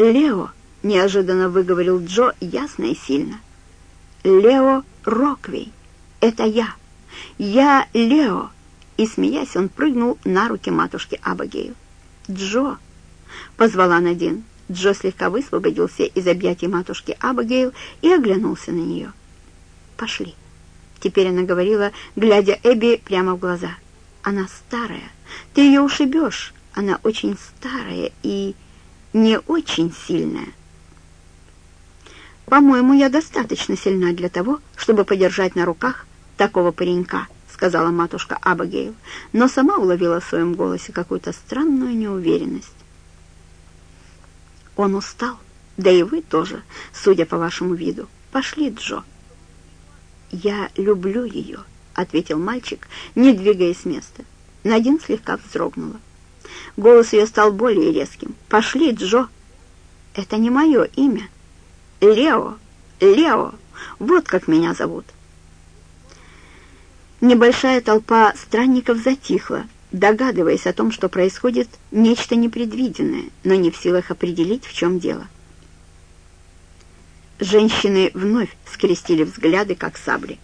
«Лео», — неожиданно выговорил Джо ясно и сильно. «Лео Роквей, это я. Я Лео». И, смеясь, он прыгнул на руки матушки Абагею. «Джо!» — позвала Надин. Джо слегка высвободился из объятий матушки Абагейл и оглянулся на нее. «Пошли». Теперь она говорила, глядя Эбби прямо в глаза. «Она старая. Ты ее ушибешь. Она очень старая и не очень сильная». «По-моему, я достаточно сильна для того, чтобы подержать на руках такого паренька», сказала матушка Абагейл, но сама уловила в своем голосе какую-то странную неуверенность. «Он устал, да и вы тоже, судя по вашему виду. Пошли, Джо». «Я люблю ее», — ответил мальчик, не двигаясь с места. Надин слегка вздрогнула. Голос ее стал более резким. «Пошли, Джо!» «Это не мое имя. Лео! Лео! Вот как меня зовут!» Небольшая толпа странников затихла, догадываясь о том, что происходит нечто непредвиденное, но не в силах определить, в чем дело. Женщины вновь скрестили взгляды, как сабли.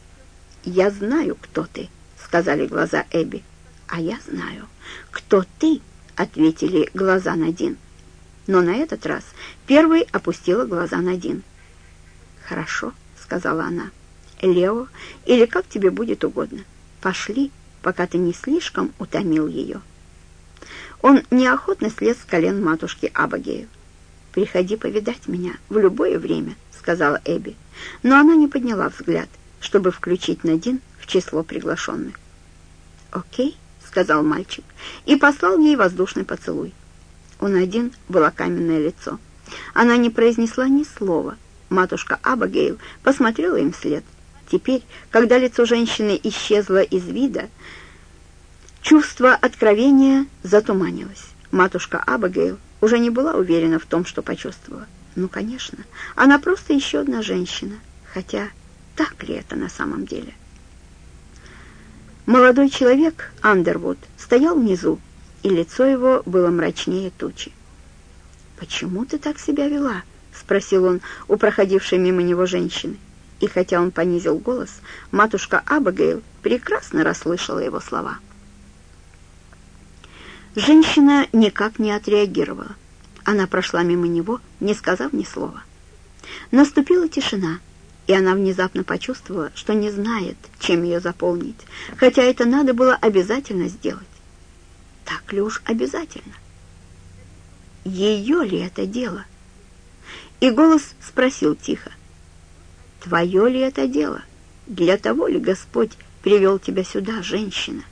«Я знаю, кто ты», — сказали глаза Эбби. «А я знаю, кто ты», — ответили глаза Надин. Но на этот раз первой опустила глаза Надин. «Хорошо», — сказала она. «Лео, или как тебе будет угодно. Пошли, пока ты не слишком утомил ее». Он неохотно слез с колен матушки Абагею. «Приходи повидать меня в любое время», сказала Эбби, но она не подняла взгляд, чтобы включить Надин в число приглашенных. «Окей», — сказал мальчик и послал ей воздушный поцелуй. У Надин было каменное лицо. Она не произнесла ни слова. Матушка Абагейл посмотрела им вслед. Теперь, когда лицо женщины исчезло из вида, чувство откровения затуманилось. Матушка Абагейл уже не была уверена в том, что почувствовала. Ну, конечно, она просто еще одна женщина. Хотя так ли это на самом деле? Молодой человек, Андервуд, стоял внизу, и лицо его было мрачнее тучи. «Почему ты так себя вела?» — спросил он у проходившей мимо него женщины. И хотя он понизил голос, матушка Абагейл прекрасно расслышала его слова. Женщина никак не отреагировала. Она прошла мимо него, не сказав ни слова. Наступила тишина, и она внезапно почувствовала, что не знает, чем ее заполнить, хотя это надо было обязательно сделать. Так ли уж обязательно? Ее ли это дело? И голос спросил тихо, «Твое ли это дело? Для того ли Господь привел тебя сюда, женщина?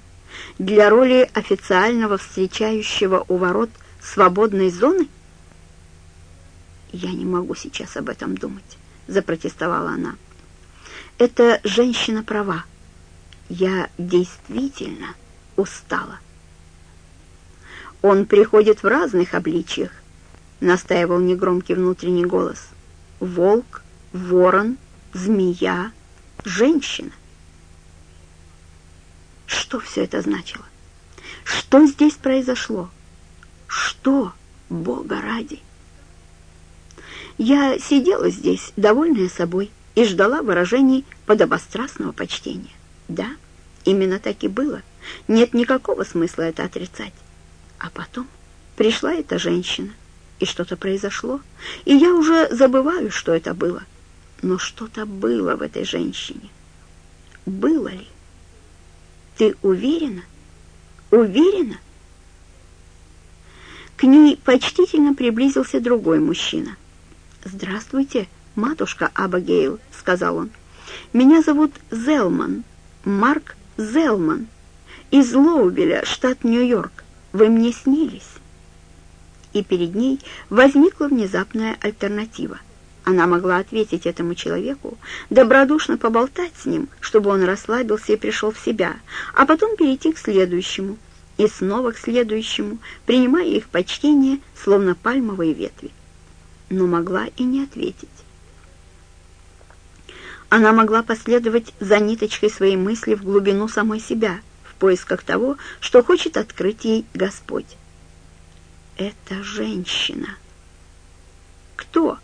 Для роли официального встречающего у ворот свободной зоны?» «Я не могу сейчас об этом думать», — запротестовала она. «Эта женщина права. Я действительно устала». «Он приходит в разных обличьях», — настаивал негромкий внутренний голос. «Волк, ворон, змея, женщина». Что все это значило? Что здесь произошло? Что, Бога ради? Я сидела здесь, довольная собой, и ждала выражений подобострастного почтения. Да, именно так и было. Нет никакого смысла это отрицать. А потом пришла эта женщина, и что-то произошло, и я уже забываю, что это было. Но что-то было в этой женщине. Было ли? Ты уверена? Уверена? К ней почтительно приблизился другой мужчина. «Здравствуйте, матушка Абагейл», — сказал он. «Меня зовут Зелман, Марк Зелман, из Лоубеля, штат Нью-Йорк. Вы мне снились». И перед ней возникла внезапная альтернатива. Она могла ответить этому человеку, добродушно поболтать с ним, чтобы он расслабился и пришел в себя, а потом перейти к следующему, и снова к следующему, принимая их почтение, словно пальмовые ветви но могла и не ответить. Она могла последовать за ниточкой своей мысли в глубину самой себя, в поисках того, что хочет открыть ей Господь. Это женщина. кто?»